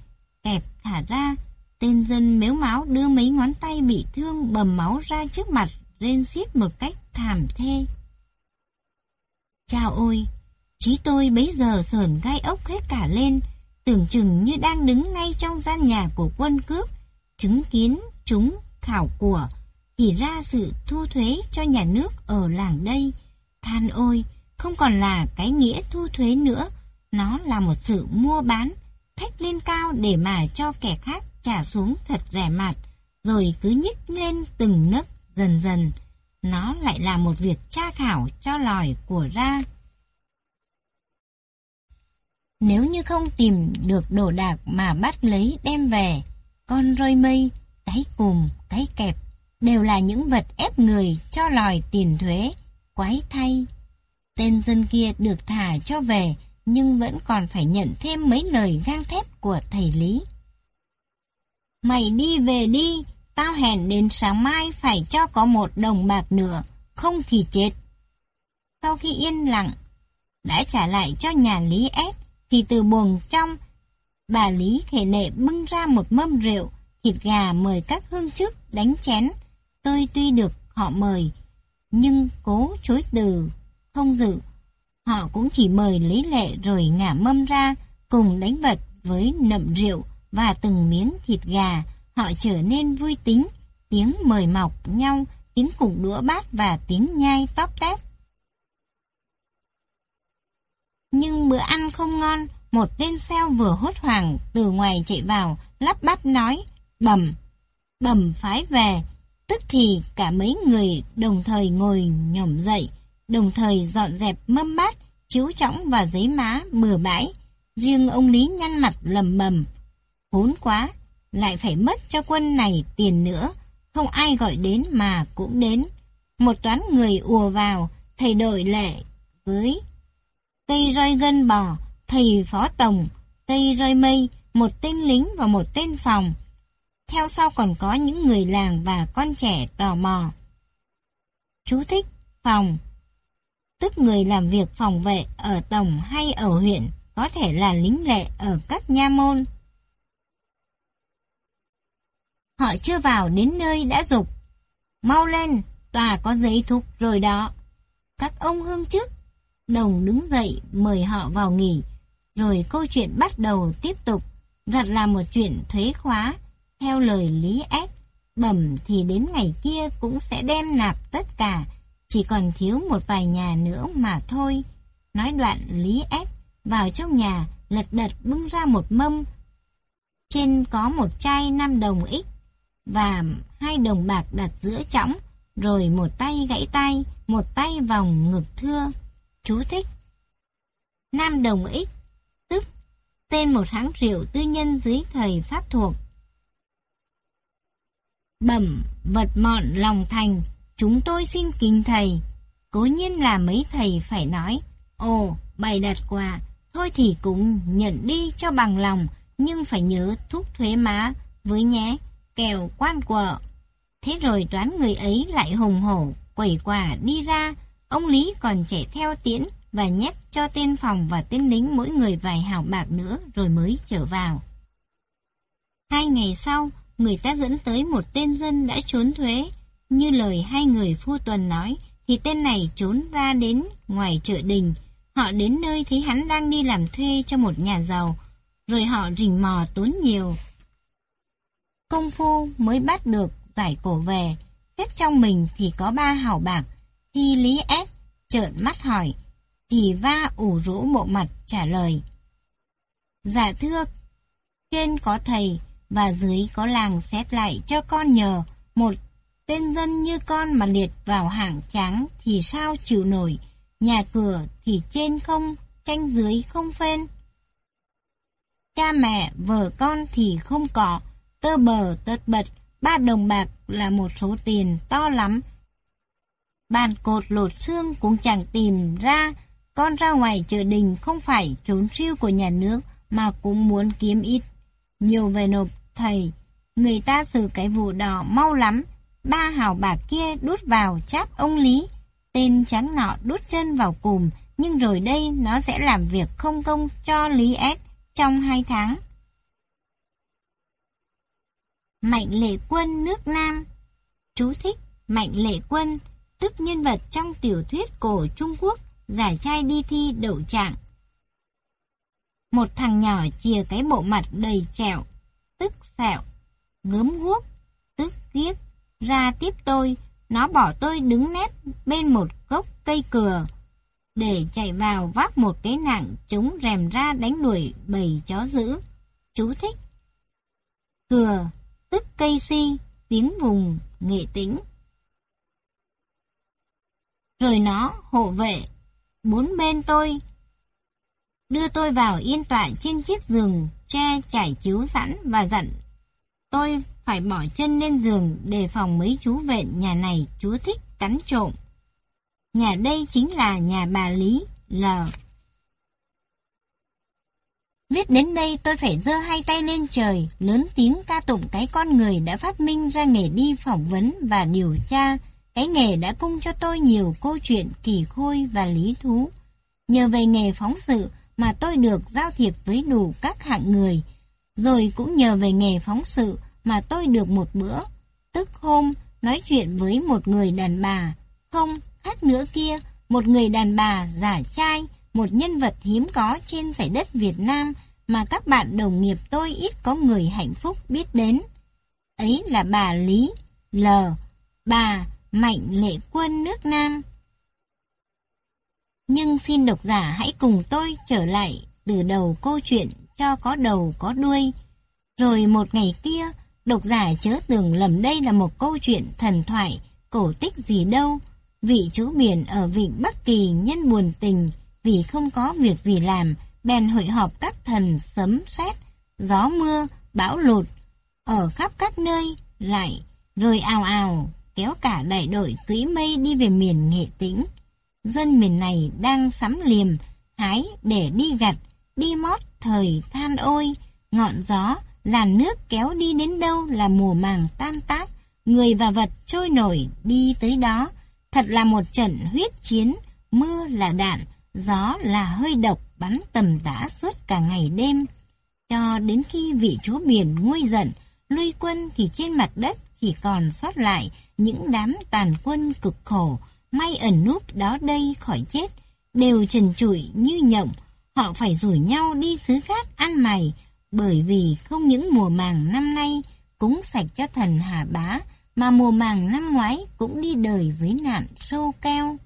kẹp thả ra, tên dân mếu máu đưa mấy ngón tay bị thương bầm máu ra trước mặt, rên xiết một cách thảm thê. Chào ôi, trí tôi bấy giờ sờn gai ốc hết cả lên, tưởng chừng như đang đứng ngay trong gian nhà của quân cướp, chứng kiến chúng khảo của, thì ra sự thu thuế cho nhà nước ở làng đây. Than ôi, không còn là cái nghĩa thu thuế nữa, nó là một sự mua bán, thách lên cao để mà cho kẻ khác trả xuống thật rẻ mạt, rồi cứ nhích lên từng nấc dần dần. Nó lại là một việc tra khảo cho lòi của ra. Nếu như không tìm được đồ đạc mà bắt lấy đem về, con rơi mây, cái cùm, cái kẹp, đều là những vật ép người cho lòi tiền thuế, quái thay. Tên dân kia được thả cho về, nhưng vẫn còn phải nhận thêm mấy lời gang thép của thầy Lý. Mày đi về đi, tao hẹn đến sáng mai phải cho có một đồng bạc nữa, không thì chết. Sau khi yên lặng, đã trả lại cho nhà Lý ép, thì từ buồng trong, bà Lý khệ nệ bưng ra một mâm rượu, thịt gà mời các hương chức đánh chén. Tôi tuy được họ mời, nhưng cố chối từ, không dự. Họ cũng chỉ mời lấy lệ rồi ngả mâm ra, cùng đánh vật với nậm rượu và từng miếng thịt gà. Họ trở nên vui tính, tiếng mời mọc nhau, tiếng cùng đũa bát và tiếng nhai tóp tép. Nhưng bữa ăn không ngon, một tên xeo vừa hốt hoảng từ ngoài chạy vào, lắp bắp nói, bầm, bầm phái về. Tức thì cả mấy người đồng thời ngồi nhổm dậy, đồng thời dọn dẹp mâm bát, chiếu trõng và giấy má bừa bãi. Riêng ông Lý nhăn mặt lầm bầm, khốn quá, lại phải mất cho quân này tiền nữa, không ai gọi đến mà cũng đến. Một toán người ùa vào, thầy đội lệ với cây roi gân bò, thầy phó tổng, cây roi mây, một tên lính và một tên phòng. Theo sau còn có những người làng và con trẻ tò mò. Chú thích phòng Tức người làm việc phòng vệ ở tổng hay ở huyện, có thể là lính lệ ở các nha môn. Họ chưa vào đến nơi đã dục. Mau lên, tòa có giấy thúc rồi đó. Các ông hương chức Đồng đứng dậy mời họ vào nghỉ, rồi câu chuyện bắt đầu tiếp tục, thật là một chuyện thuế khóa, theo lời Lý Ếch. Bẩm thì đến ngày kia cũng sẽ đem nạp tất cả, chỉ còn thiếu một vài nhà nữa mà thôi. Nói đoạn Lý Ếch vào trong nhà, lật đật bưng ra một mâm. Trên có một chai 5 đồng ít và hai đồng bạc đặt giữa chõng, rồi một tay gãy tay, một tay vòng ngực thưa. Chú thích. Nam Đồng X Tức tên một hãng rượu tư nhân dưới thời Pháp thuộc. Bẩm vật mọn lòng thành Chúng tôi xin kính thầy. Cố nhiên là mấy thầy phải nói Ồ bày đặt quà Thôi thì cũng nhận đi cho bằng lòng Nhưng phải nhớ thúc thuế má Với nhé. Kèo quan quợ Thế rồi đoán người ấy lại hùng hổ Quẩy quà đi ra Ông Lý còn chạy theo tiễn và nhét cho tên phòng và tên lính mỗi người vài hào bạc nữa rồi mới trở vào. Hai ngày sau, người ta dẫn tới một tên dân đã trốn thuế. Như lời hai người phu tuần nói, thì tên này trốn ra đến ngoài chợ đình. Họ đến nơi thấy hắn đang đi làm thuê cho một nhà giàu, rồi họ rình mò tốn nhiều. Công phu mới bắt được giải cổ về, xét trong mình thì có ba hào bạc, khi Lý ép trợn mắt hỏi, thì va ủ rũ bộ mặt trả lời. Dạ thưa, trên có thầy và dưới có làng xét lại cho con nhờ. Một tên dân như con mà liệt vào hạng trắng thì sao chịu nổi, nhà cửa thì trên không, tranh dưới không phên. cha mẹ, vợ con thì không có, tơ bờ tớt bật, ba đồng bạc là một số tiền to lắm. Bàn cột lột xương cũng chẳng tìm ra, con ra ngoài chợ đình không phải trốn siêu của nhà nước mà cũng muốn kiếm ít. Nhiều về nộp thầy, người ta xử cái vụ đỏ mau lắm, ba hào bạc kia đút vào cháp ông Lý, tên trắng nọ đút chân vào cùm, nhưng rồi đây nó sẽ làm việc không công cho Lý S trong hai tháng. Mạnh Lệ Quân nước Nam Chú thích Mạnh Lệ Quân, tức nhân vật trong tiểu thuyết cổ Trung Quốc, giải trai đi thi đậu trạng. Một thằng nhỏ chìa cái bộ mặt đầy trẹo, tức sẹo, ngớm guốc, tức giết, ra tiếp tôi, nó bỏ tôi đứng nép bên một gốc cây cừa, để chạy vào vác một cái nặng chống rèm ra đánh đuổi bầy chó dữ. Chú thích Cừa, tức cây si, tiếng vùng, nghệ tĩnh. Rồi nó hộ vệ, bốn bên tôi, đưa tôi vào yên tọa trên chiếc giường che trải chiếu sẵn và dặn tôi phải bỏ chân lên giường đề phòng mấy chú vện nhà này chú thích cắn trộm. Nhà đây chính là nhà bà Lý, L. Viết đến đây tôi phải giơ hai tay lên trời, lớn tiếng ca tụng cái con người đã phát minh ra nghề đi phỏng vấn và điều tra. Cái nghề đã cung cho tôi nhiều câu chuyện kỳ khôi và lý thú. Nhờ về nghề phóng sự mà tôi được giao thiệp với đủ các hạng người. Rồi cũng nhờ về nghề phóng sự mà tôi được một bữa, tức hôm, nói chuyện với một người đàn bà. Không, khác nữa kia, một người đàn bà giả trai, một nhân vật hiếm có trên giải đất Việt Nam mà các bạn đồng nghiệp tôi ít có người hạnh phúc biết đến. Ấy là bà Lý, L, bà Mạnh Lệ Quân nước Nam. Nhưng xin độc giả hãy cùng tôi trở lại từ đầu câu chuyện cho có đầu có đuôi. Rồi một ngày kia, độc giả chớ tưởng lầm đây là một câu chuyện thần thoại, cổ tích gì đâu. Vị chú biển ở vịnh Bắc Kỳ nhân buồn tình vì không có việc gì làm, bèn hội họp các thần sấm sét, gió mưa, bão lụt ở khắp các nơi lại rồi ào ào kéo cả đại đội cưỡi mây đi về miền Nghệ Tĩnh. Dân miền này đang sắm liềm, hái để đi gặt, đi mót thời than ôi, ngọn gió, làn nước kéo đi đến đâu là mùa màng tan tác, người và vật trôi nổi đi tới đó. Thật là một trận huyết chiến, mưa là đạn, gió là hơi độc bắn tầm tã suốt cả ngày đêm. Cho đến khi vị chúa biển nguôi giận, lui quân thì trên mặt đất chỉ còn sót lại những đám tàn quân cực khổ, may ẩn núp đó đây khỏi chết, đều trần trụi như nhộng, họ phải rủ nhau đi xứ khác ăn mày, bởi vì không những mùa màng năm nay cúng sạch cho thần Hà Bá, mà mùa màng năm ngoái cũng đi đời với nạn sâu keo.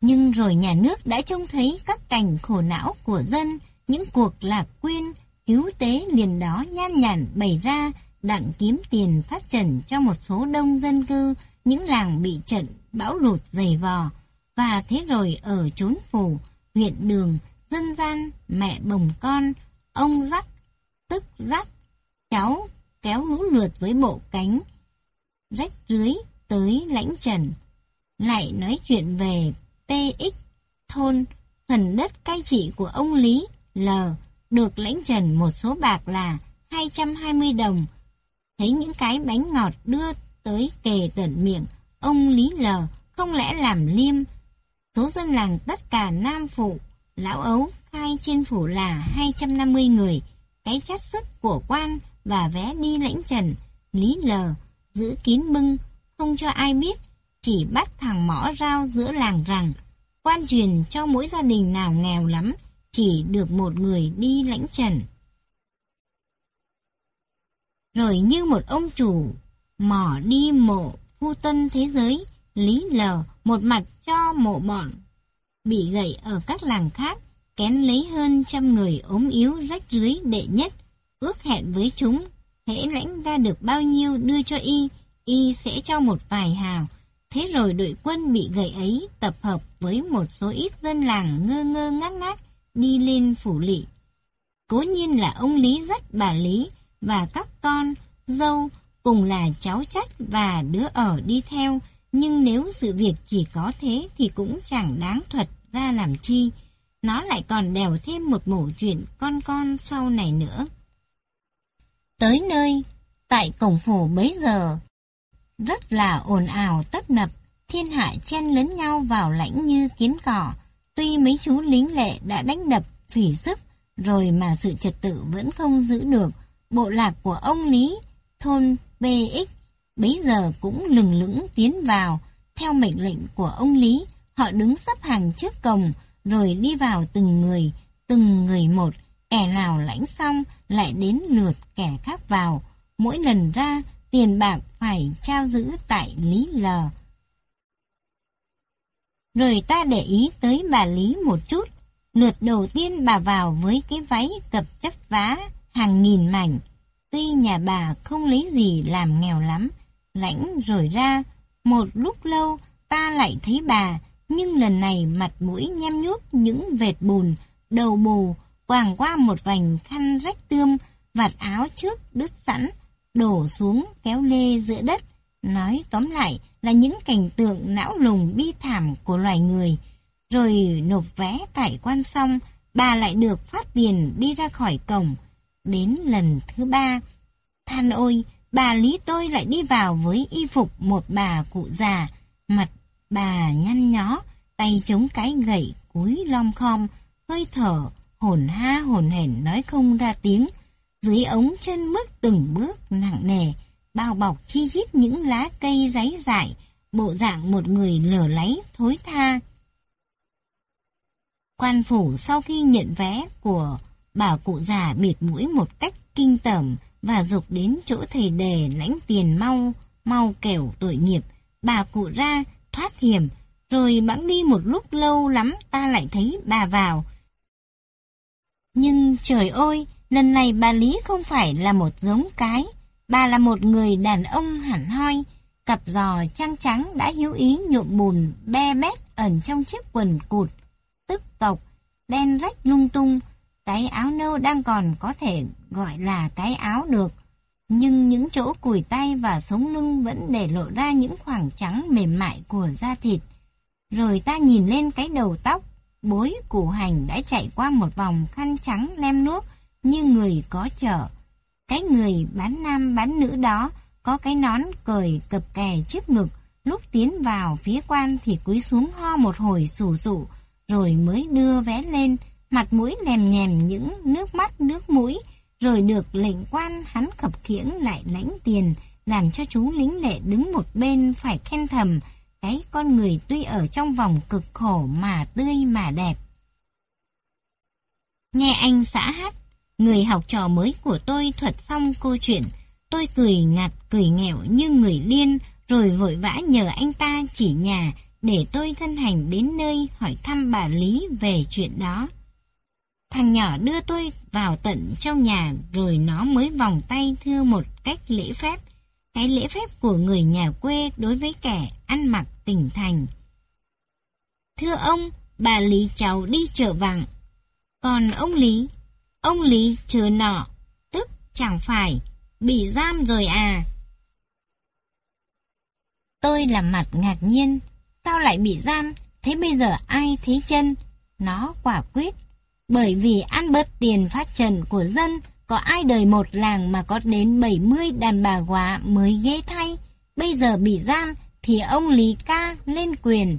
Nhưng rồi nhà nước đã trông thấy các cảnh khổ não của dân, những cuộc lạc quyên, cứu tế liền đó nhan nhản bày ra đặng kiếm tiền phát trần cho một số đông dân cư, những làng bị trận bão lụt dày vò. Và thế rồi ở chốn phủ, huyện đường, dân gian, mẹ bồng con, ông dắt, tức dắt, cháu kéo lũ lượt với bộ cánh, rách rưới tới lãnh trần. Lại nói chuyện về PX thôn, phần đất cai trị của ông Lý L được lãnh trần một số bạc là 220 đồng. Thấy những cái bánh ngọt đưa tới kề tận miệng, ông Lý L không lẽ làm liêm. Số dân làng tất cả nam phụ, lão ấu khai trên phủ là 250 người. Cái chát sức của quan và vé đi lãnh trần, Lý L giữ kín bưng, không cho ai biết, chỉ bắt thằng mõ rao giữa làng rằng quan truyền cho mỗi gia đình nào nghèo lắm, chỉ được một người đi lãnh trần. Rồi như một ông chủ, mỏ đi mộ phu tân thế giới, Lý lờ một mặt cho mộ bọn, bị gậy ở các làng khác, kén lấy hơn trăm người ốm yếu rách rưới đệ nhất, ước hẹn với chúng, hễ lãnh ra được bao nhiêu đưa cho y, y sẽ cho một vài hào. Thế rồi đội quân bị gậy ấy tập hợp với một số ít dân làng ngơ ngơ ngác ngác đi lên phủ lỵ. Cố nhiên là ông Lý rất bà Lý và các con, dâu cùng là cháu trách và đứa ở đi theo, nhưng nếu sự việc chỉ có thế thì cũng chẳng đáng thuật ra làm chi. Nó lại còn đèo thêm một mẩu chuyện con con sau này nữa. Tới nơi, tại cổng phủ bấy giờ, rất là ồn ào tấp nập, thiên hạ chen lấn nhau vào lãnh như kiến cỏ. Tuy mấy chú lính lệ đã đánh đập, phỉ sức, rồi mà sự trật tự vẫn không giữ được. Bộ lạc của ông Lý, thôn BX, bấy giờ cũng lừng lững tiến vào. Theo mệnh lệnh của ông Lý, họ đứng sắp hàng trước cổng, rồi đi vào từng người, từng người một. Kẻ nào lãnh xong, lại đến lượt kẻ khác vào. Mỗi lần ra, tiền bạc phải trao giữ tại Lý Lờ. Rồi ta để ý tới bà Lý một chút. Lượt đầu tiên bà vào với cái váy cập chấp vá hàng nghìn mảnh. Tuy nhà bà không lấy gì làm nghèo lắm, lãnh rồi ra. Một lúc lâu ta lại thấy bà, nhưng lần này mặt mũi nhem nhuốc những vệt bùn, đầu bù, quàng qua một vành khăn rách tươm, vạt áo trước đứt sẵn, đổ xuống kéo lê giữa đất. Nói tóm lại là những cảnh tượng não lùng bi thảm của loài người. Rồi nộp vé tại quan xong, bà lại được phát tiền đi ra khỏi cổng. Đến lần thứ ba, than ôi, bà Lý tôi lại đi vào với y phục một bà cụ già, mặt bà nhăn nhó, tay chống cái gậy cúi lom khom, hơi thở, hồn ha hồn hển nói không ra tiếng. Dưới ống chân bước từng bước nặng nề, bao bọc chi chít những lá cây ráy dại, bộ dạng một người lở láy thối tha. Quan phủ sau khi nhận vé của bà cụ già bịt mũi một cách kinh tởm và dục đến chỗ thầy đề lãnh tiền mau, mau kẻo tội nghiệp, bà cụ ra thoát hiểm, rồi bẵng đi một lúc lâu lắm ta lại thấy bà vào. Nhưng trời ơi, lần này bà Lý không phải là một giống cái, bà là một người đàn ông hẳn hoi, cặp giò trăng trắng đã hiếu ý nhuộm bùn be bét ẩn trong chiếc quần cụt, tức tộc, đen rách lung tung, cái áo nâu đang còn có thể gọi là cái áo được. Nhưng những chỗ cùi tay và sống lưng vẫn để lộ ra những khoảng trắng mềm mại của da thịt. Rồi ta nhìn lên cái đầu tóc, bối củ hành đã chạy qua một vòng khăn trắng lem nuốt như người có chợ Cái người bán nam bán nữ đó có cái nón cởi cập kè trước ngực, lúc tiến vào phía quan thì cúi xuống ho một hồi sù sụ, rồi mới đưa vé lên, mặt mũi lèm nhèm những nước mắt nước mũi, rồi được lệnh quan hắn khập khiễng lại lãnh tiền, làm cho chú lính lệ đứng một bên phải khen thầm, cái con người tuy ở trong vòng cực khổ mà tươi mà đẹp. Nghe anh xã hát, người học trò mới của tôi thuật xong câu chuyện, tôi cười ngặt cười nghẹo như người điên, rồi vội vã nhờ anh ta chỉ nhà để tôi thân hành đến nơi hỏi thăm bà Lý về chuyện đó. Thằng nhỏ đưa tôi vào tận trong nhà rồi nó mới vòng tay thưa một cách lễ phép. Cái lễ phép của người nhà quê đối với kẻ ăn mặc tỉnh thành. Thưa ông, bà Lý cháu đi chợ vàng. Còn ông Lý, ông Lý chờ nọ, tức chẳng phải, bị giam rồi à. Tôi làm mặt ngạc nhiên, sao lại bị giam, thế bây giờ ai thấy chân? Nó quả quyết bởi vì ăn bớt tiền phát trần của dân, có ai đời một làng mà có đến 70 đàn bà quá mới ghê thay. Bây giờ bị giam thì ông Lý Ca lên quyền.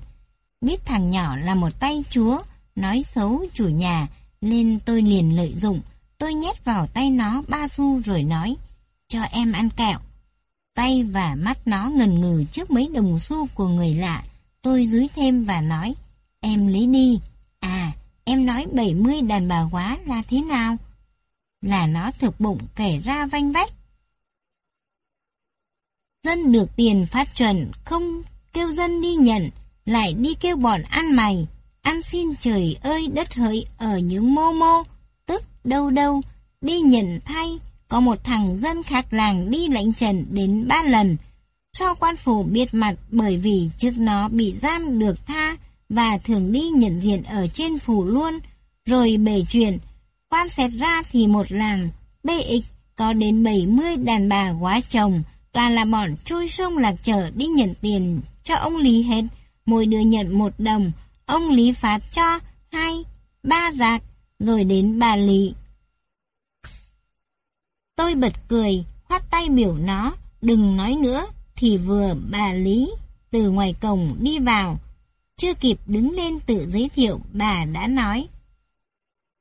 Biết thằng nhỏ là một tay chúa, nói xấu chủ nhà, nên tôi liền lợi dụng. Tôi nhét vào tay nó ba xu rồi nói, cho em ăn kẹo. Tay và mắt nó ngần ngừ trước mấy đồng xu của người lạ. Tôi dúi thêm và nói, em lấy đi. À, Em nói 70 đàn bà quá là thế nào? Là nó thực bụng kể ra vanh vách. Dân được tiền phát chuẩn, không kêu dân đi nhận, lại đi kêu bọn ăn mày. Ăn xin trời ơi đất hỡi ở những mô mô, tức đâu đâu, đi nhận thay. Có một thằng dân khác làng đi lãnh trần đến ba lần. Cho quan phủ biết mặt bởi vì trước nó bị giam được tha, và thường đi nhận diện ở trên phủ luôn, rồi bể chuyện, Quan xét ra thì một làng BX có đến 70 đàn bà quá chồng, toàn là bọn trôi sông lạc chở đi nhận tiền cho ông Lý hết. Mỗi đứa nhận một đồng, ông Lý phát cho hai, ba giạc, rồi đến bà Lý. Tôi bật cười, khoát tay biểu nó, đừng nói nữa, thì vừa bà Lý từ ngoài cổng đi vào. Chưa kịp đứng lên tự giới thiệu, bà đã nói.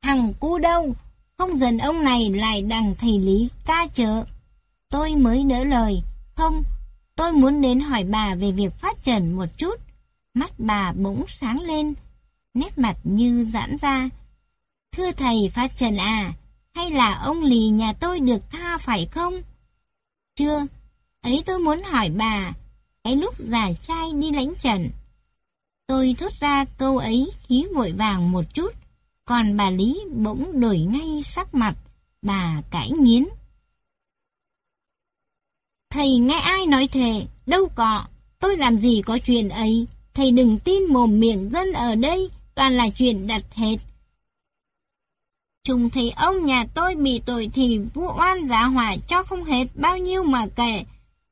Thằng cu đâu, không dần ông này lại đằng thầy Lý ca chợ. Tôi mới đỡ lời, không, tôi muốn đến hỏi bà về việc phát trần một chút. Mắt bà bỗng sáng lên, nét mặt như giãn ra. Thưa thầy phát trần à, hay là ông lì nhà tôi được tha phải không? Chưa, ấy tôi muốn hỏi bà, cái lúc già trai đi lãnh trần. Tôi thốt ra câu ấy khí vội vàng một chút, còn bà Lý bỗng đổi ngay sắc mặt, bà cãi nghiến. Thầy nghe ai nói thề, đâu có, tôi làm gì có chuyện ấy, thầy đừng tin mồm miệng dân ở đây, toàn là chuyện đặt hết. Chúng thấy ông nhà tôi bị tội thì vụ oan giả hỏa cho không hết bao nhiêu mà kể,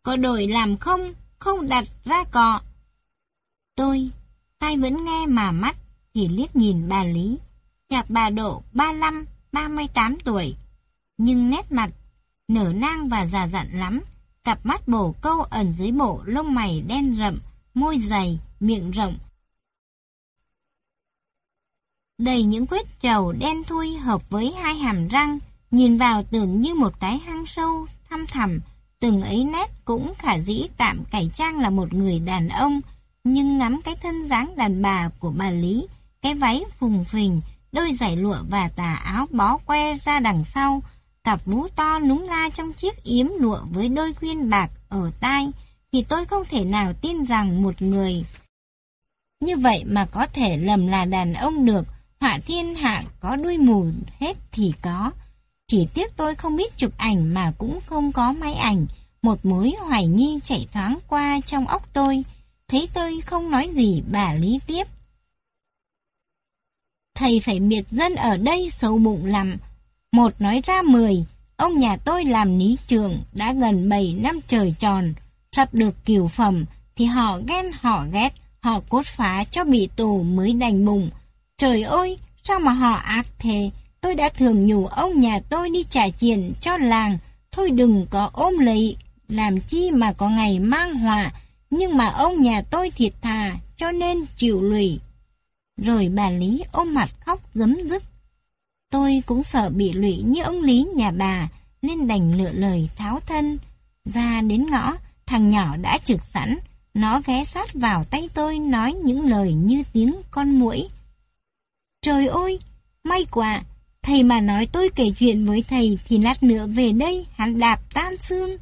có đổi làm không, không đặt ra cọ. Tôi, tay vẫn nghe mà mắt, thì liếc nhìn bà Lý, chạc bà độ 35, 38 tuổi, nhưng nét mặt nở nang và già dặn lắm, cặp mắt bổ câu ẩn dưới bộ lông mày đen rậm, môi dày, miệng rộng. Đầy những vết trầu đen thui hợp với hai hàm răng, nhìn vào tưởng như một cái hang sâu, thăm thẳm, từng ấy nét cũng khả dĩ tạm cải trang là một người đàn ông, nhưng ngắm cái thân dáng đàn bà của bà Lý, cái váy phùng phình, đôi giày lụa và tà áo bó que ra đằng sau, cặp vú to núng la trong chiếc yếm lụa với đôi khuyên bạc ở tai, thì tôi không thể nào tin rằng một người như vậy mà có thể lầm là đàn ông được, họa thiên hạ có đuôi mù hết thì có. Chỉ tiếc tôi không biết chụp ảnh mà cũng không có máy ảnh, một mối hoài nghi chạy thoáng qua trong óc tôi. Thấy tôi không nói gì bà lý tiếp. Thầy phải miệt dân ở đây xấu bụng lắm. Một nói ra mười, ông nhà tôi làm lý trường đã gần 7 năm trời tròn, sắp được kiều phẩm, thì họ ghen họ ghét, họ cốt phá cho bị tù mới đành mùng Trời ơi, sao mà họ ác thế? Tôi đã thường nhủ ông nhà tôi đi trả tiền cho làng, thôi đừng có ôm lấy, làm chi mà có ngày mang họa, nhưng mà ông nhà tôi thiệt thà, cho nên chịu lụy. Rồi bà Lý ôm mặt khóc giấm dứt. Tôi cũng sợ bị lụy như ông Lý nhà bà, nên đành lựa lời tháo thân. Ra đến ngõ, thằng nhỏ đã trực sẵn, nó ghé sát vào tay tôi nói những lời như tiếng con muỗi. Trời ơi, may quá, thầy mà nói tôi kể chuyện với thầy thì lát nữa về đây hắn đạp tan xương.